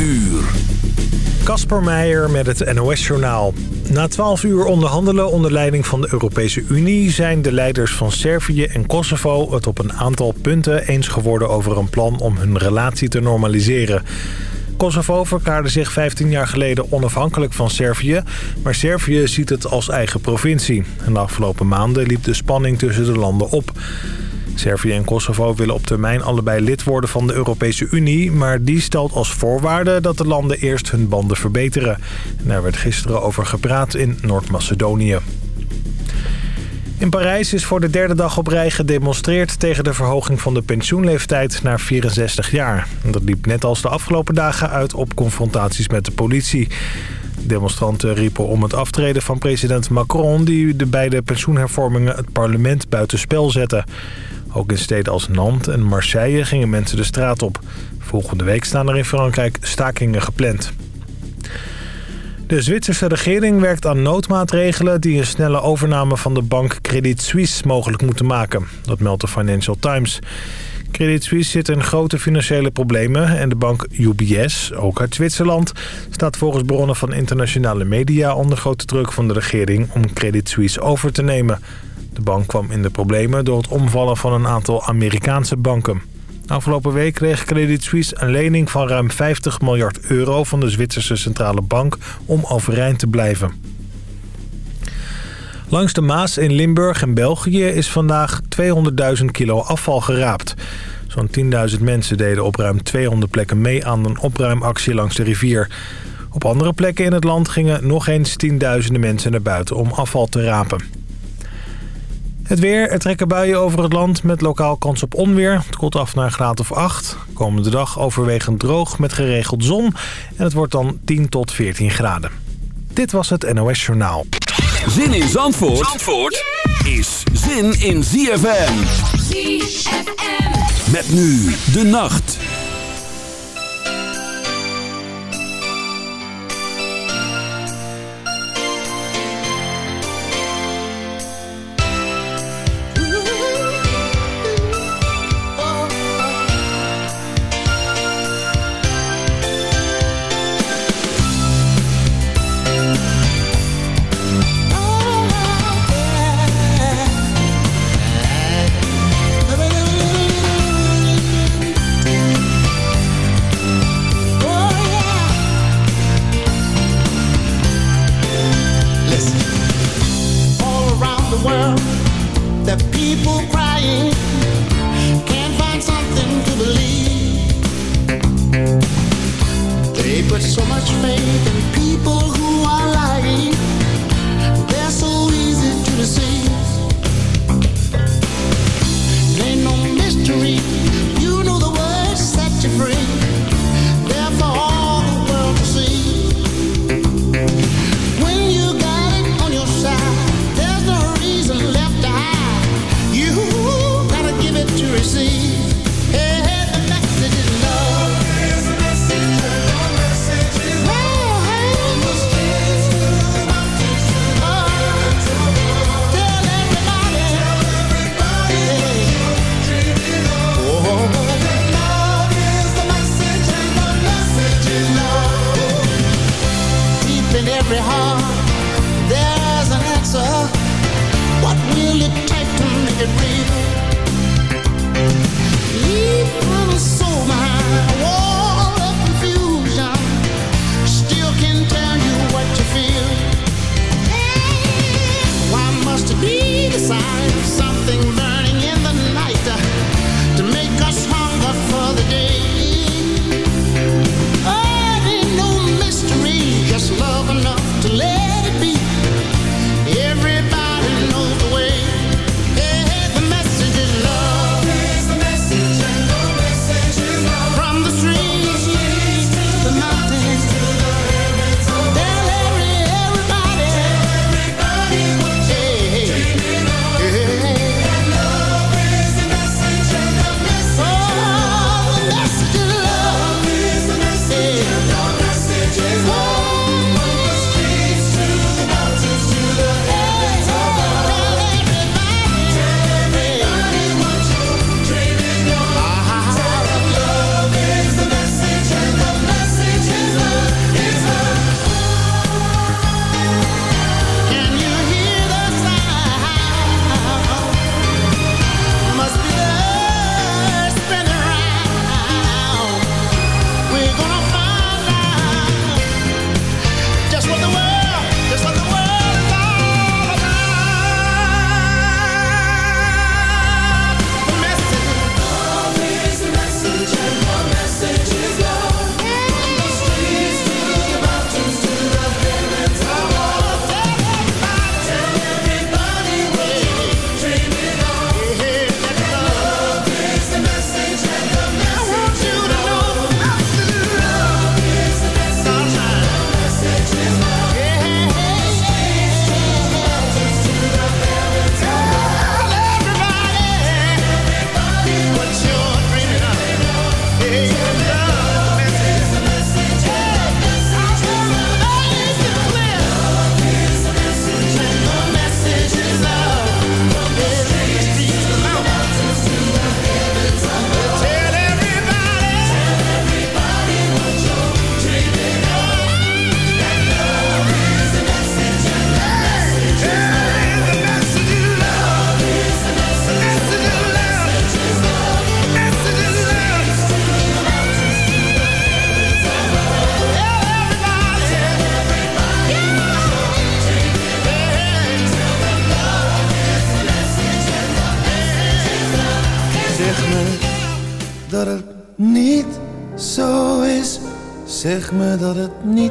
uur. Kasper Meijer met het NOS-journaal. Na 12 uur onderhandelen onder leiding van de Europese Unie... zijn de leiders van Servië en Kosovo het op een aantal punten eens geworden... over een plan om hun relatie te normaliseren. Kosovo verklaarde zich 15 jaar geleden onafhankelijk van Servië... maar Servië ziet het als eigen provincie. En de afgelopen maanden liep de spanning tussen de landen op... Servië en Kosovo willen op termijn allebei lid worden van de Europese Unie... maar die stelt als voorwaarde dat de landen eerst hun banden verbeteren. En daar werd gisteren over gepraat in Noord-Macedonië. In Parijs is voor de derde dag op rij gedemonstreerd tegen de verhoging van de pensioenleeftijd naar 64 jaar. Dat liep net als de afgelopen dagen uit op confrontaties met de politie. Demonstranten riepen om het aftreden van president Macron... die de beide pensioenhervormingen het parlement buitenspel zette. Ook in steden als Nantes en Marseille gingen mensen de straat op. Volgende week staan er in Frankrijk stakingen gepland. De Zwitserse regering werkt aan noodmaatregelen... die een snelle overname van de bank Credit Suisse mogelijk moeten maken. Dat meldt de Financial Times. Credit Suisse zit in grote financiële problemen... en de bank UBS, ook uit Zwitserland... staat volgens bronnen van internationale media... onder grote druk van de regering om Credit Suisse over te nemen... De bank kwam in de problemen door het omvallen van een aantal Amerikaanse banken. Afgelopen week kreeg Credit Suisse een lening van ruim 50 miljard euro... van de Zwitserse Centrale Bank om overeind te blijven. Langs de Maas in Limburg en België is vandaag 200.000 kilo afval geraapt. Zo'n 10.000 mensen deden op ruim 200 plekken mee aan een opruimactie langs de rivier. Op andere plekken in het land gingen nog eens tienduizenden mensen naar buiten om afval te rapen. Het weer, er trekken buien over het land met lokaal kans op onweer. Het koelt af naar een graad of 8. Komende dag overwegend droog met geregeld zon. En het wordt dan 10 tot 14 graden. Dit was het NOS Journaal. Zin in Zandvoort, Zandvoort is zin in ZFM. ZFM. Met nu de nacht.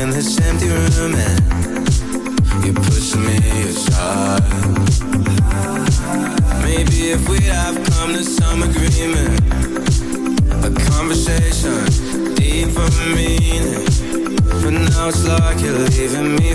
In this empty room and you're pushing me aside. Maybe if we'd have come to some agreement, a conversation deep of meaning. But now it's like you're leaving me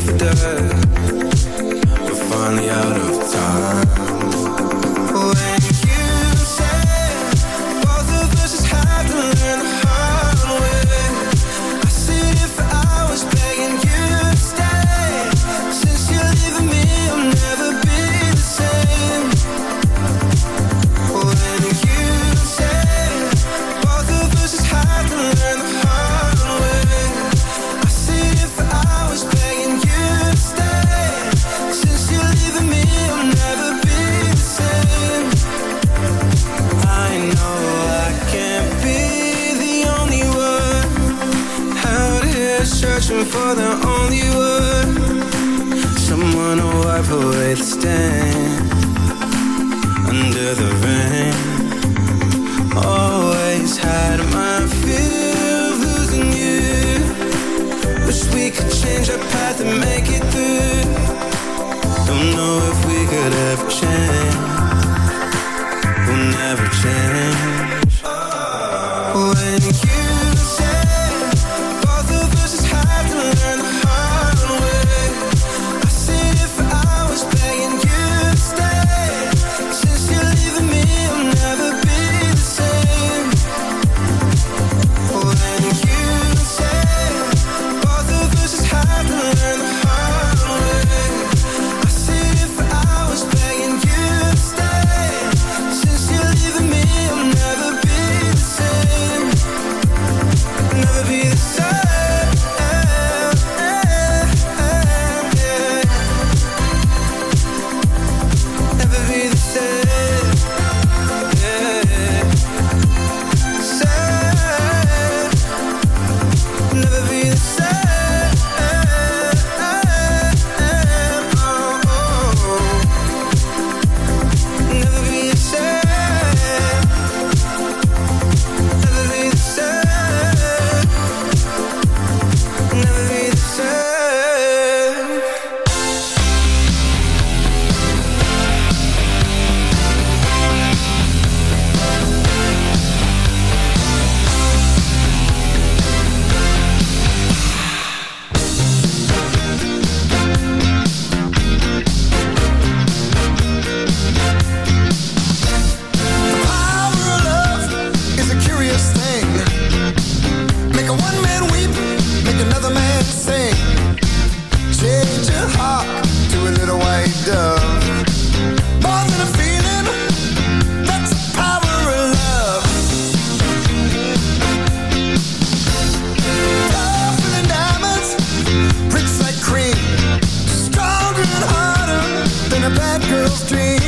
a bad girl's dream.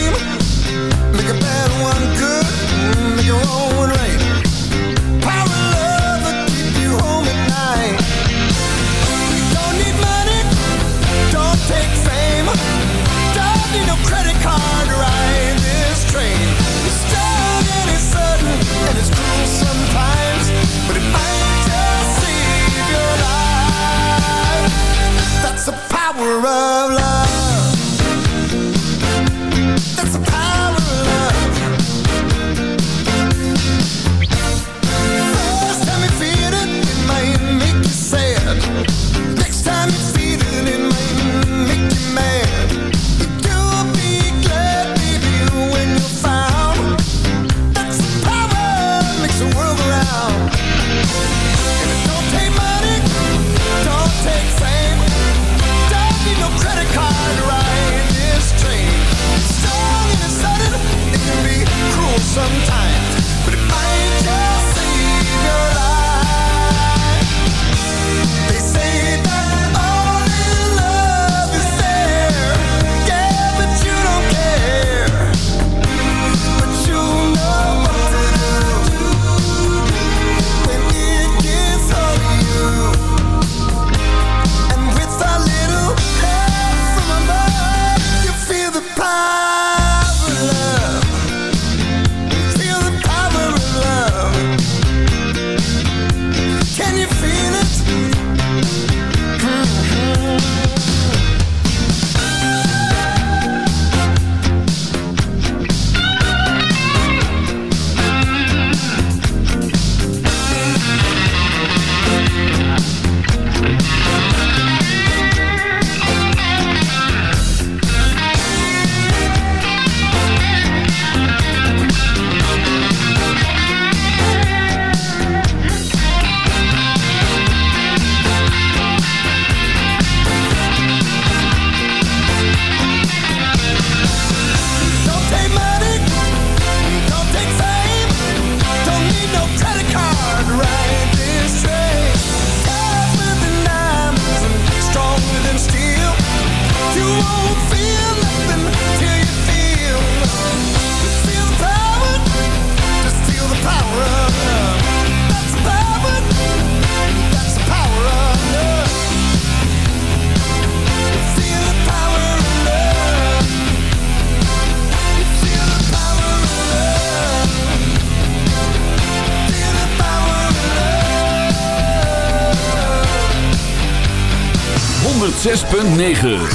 Make a bad one good. 106.9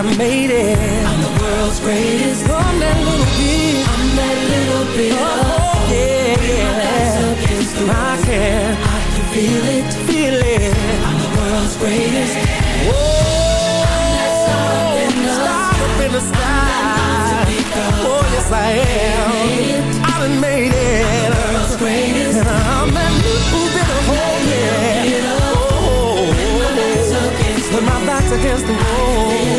I made it. I'm the world's greatest. Oh, I'm that little bit. I'm that little bit. Oh, oh yeah. I can. I can feel it. Feel it. I'm the world's greatest. Whoa. I'm Star up in the sky. Oh, yes, I am. I done made it. I'm The world's greatest. And I'm that little bit of hope. Yeah. When oh, my back's against the wall,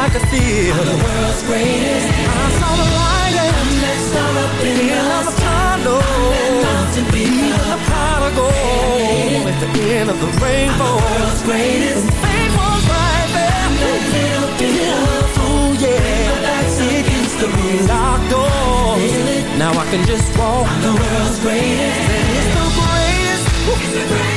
I can feel the world's greatest. I saw the light and let's start up in the tunnel. Even the prodigal at the end of the rainbow. I'm The world's greatest. And fate was right there. Little bit of ooh yeah. It used to be locked doors. Now I can just walk. I'm the world's greatest. And it's the greatest. It's the greatest.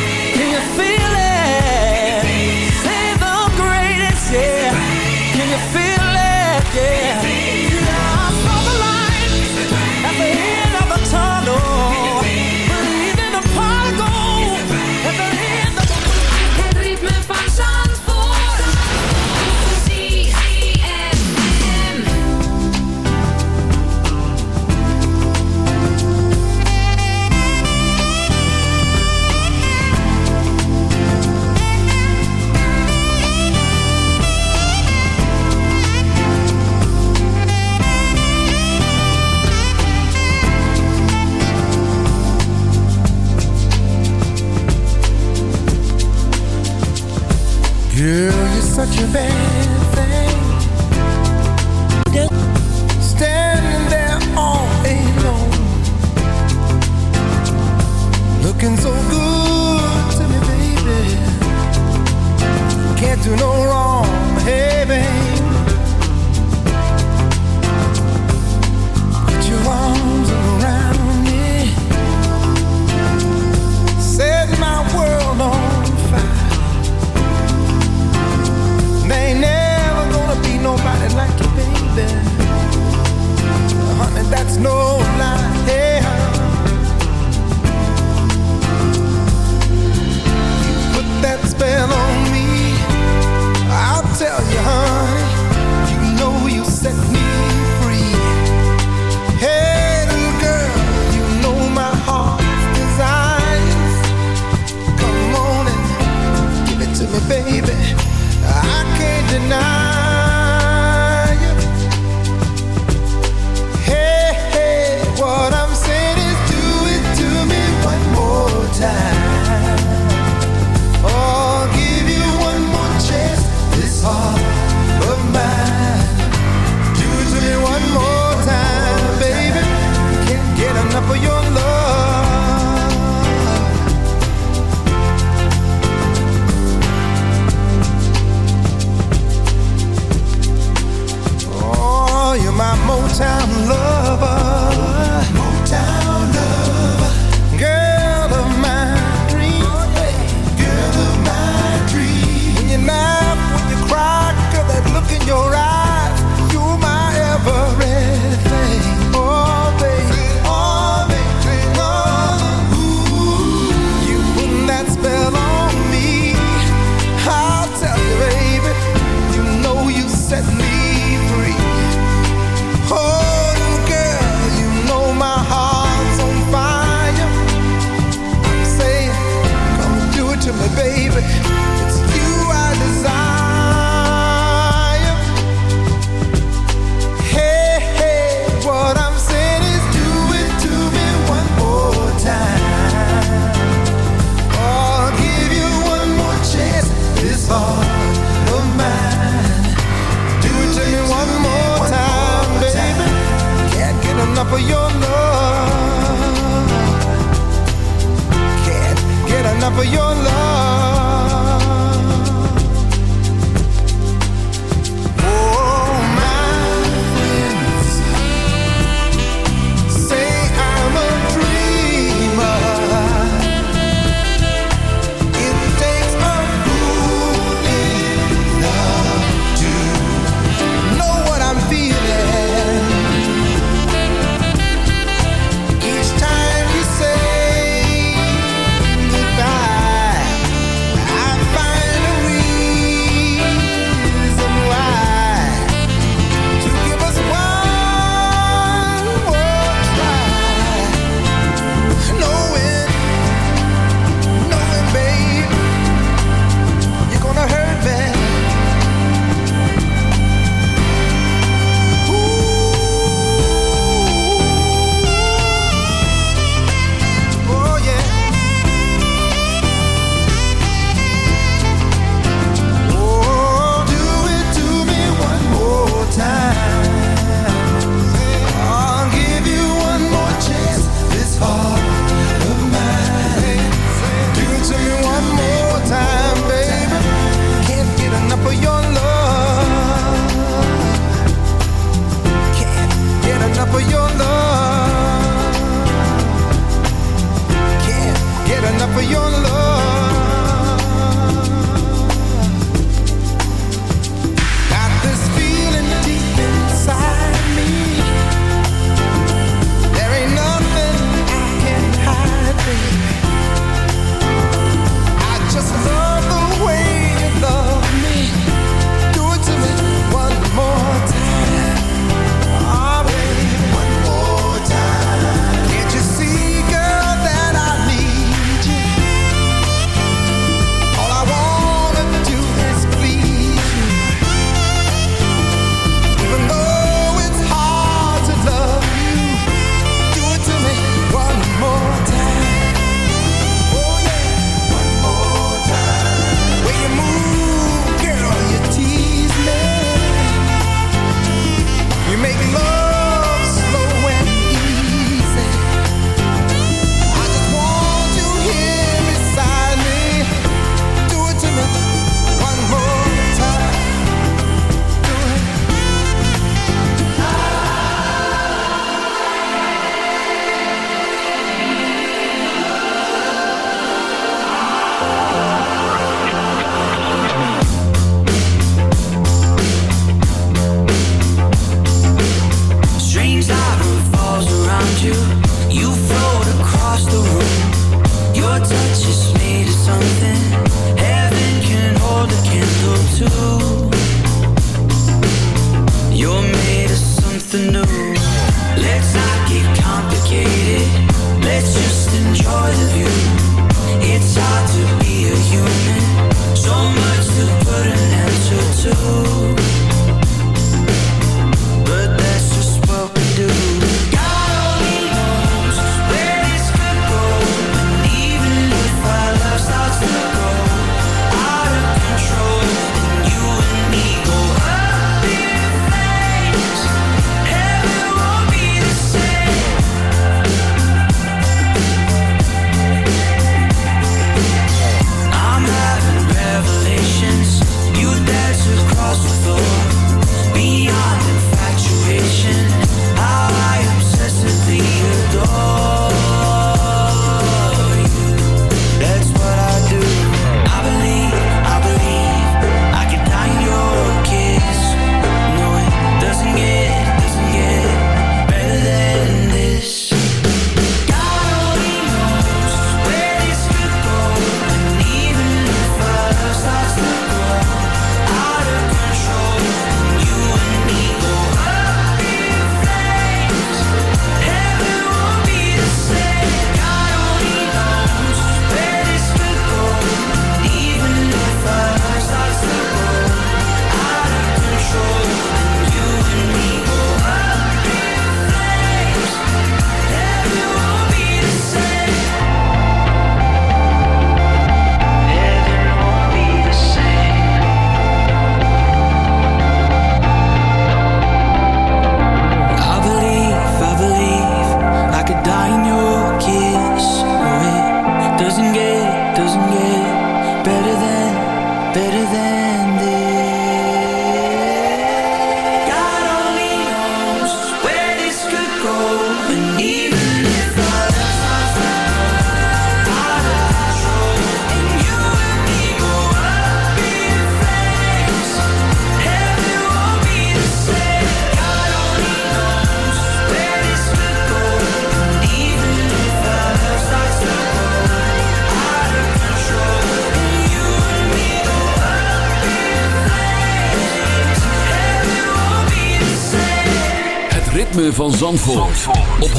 Ritme van Zandvoort, op 106.9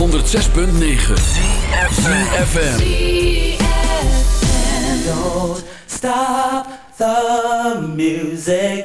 CFFM Don't stop the music.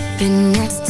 sleeping next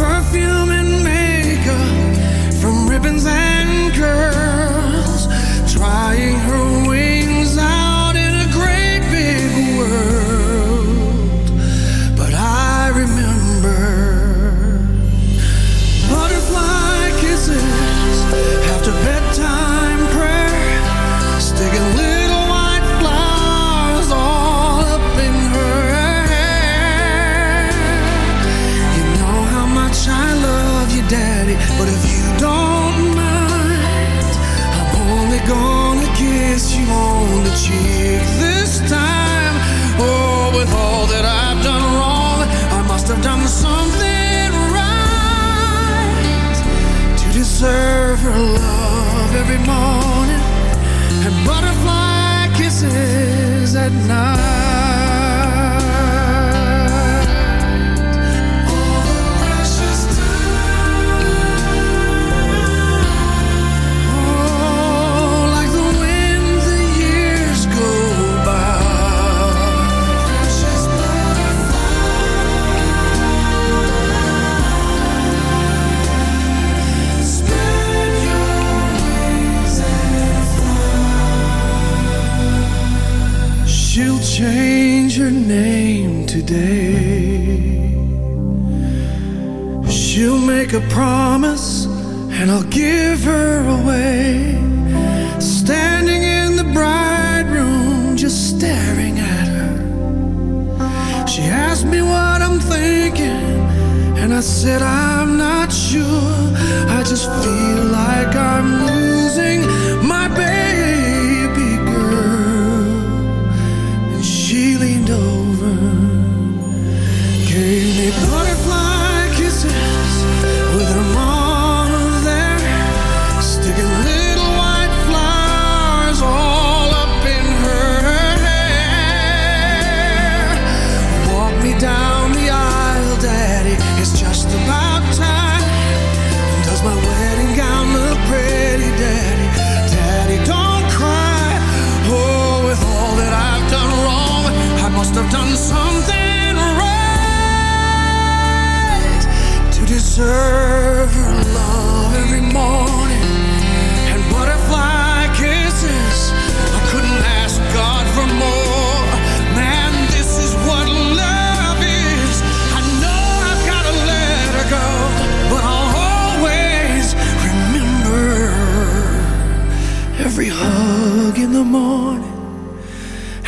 perfume at